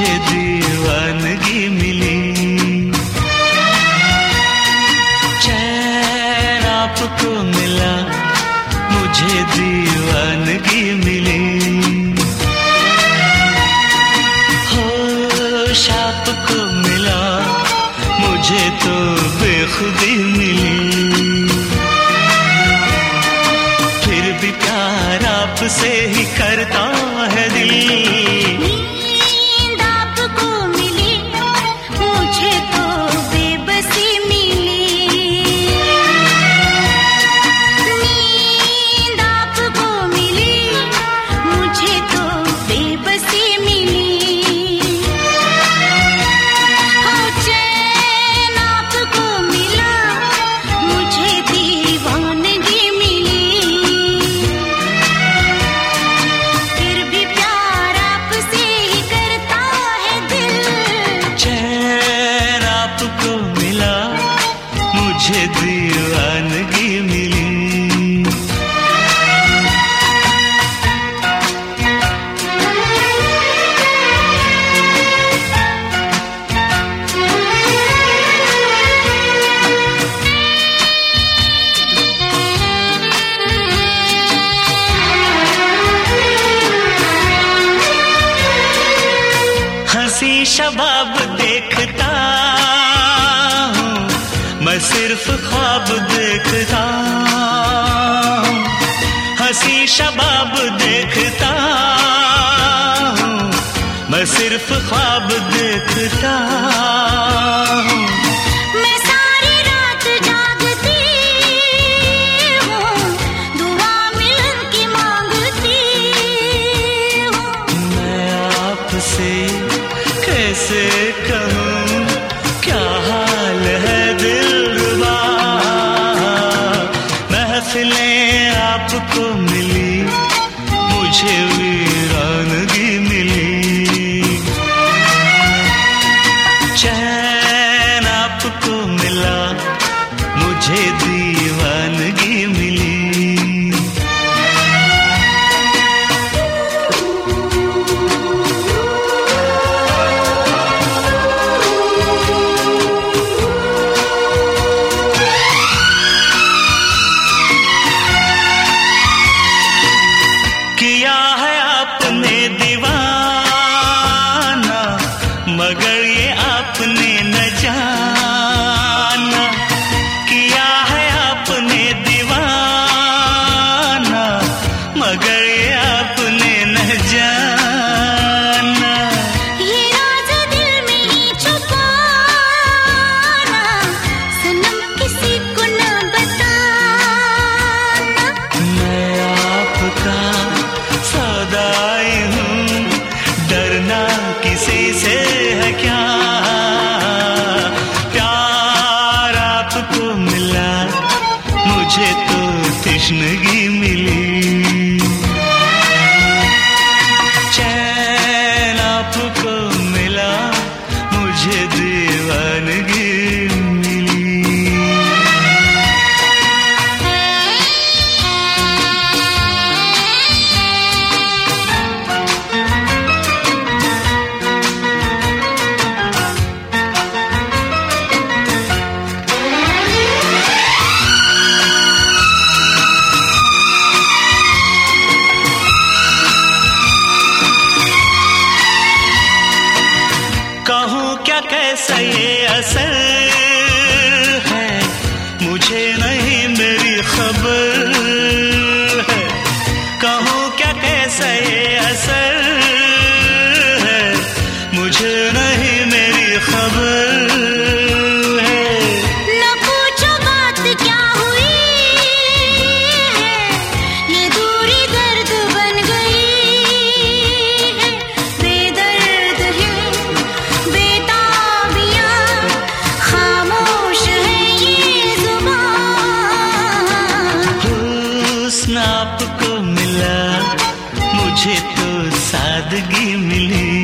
मुझे दीवानगी मिली। चैन आपको मिला मुझे दीवानगी मिली। देखता मैं सिर्फ़ ख्वाब देखता हँसी शबाब देखता हूँ मैं सिर्फ़ ख्वाब देखता मैं सारी रात हूँ दुआ आपको मिली मुझे वीरानगी मिली। चैन आपको मिला मुझे दीवानगी मिली। மகள் i मुझे तो सादगी मिली।